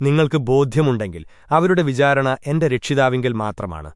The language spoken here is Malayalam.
നിങ്ങൾക്ക് ബോധ്യമുണ്ടെങ്കിൽ അവരുടെ വിചാരണ എന്റെ രക്ഷിതാവിങ്കിൽ മാത്രമാണ്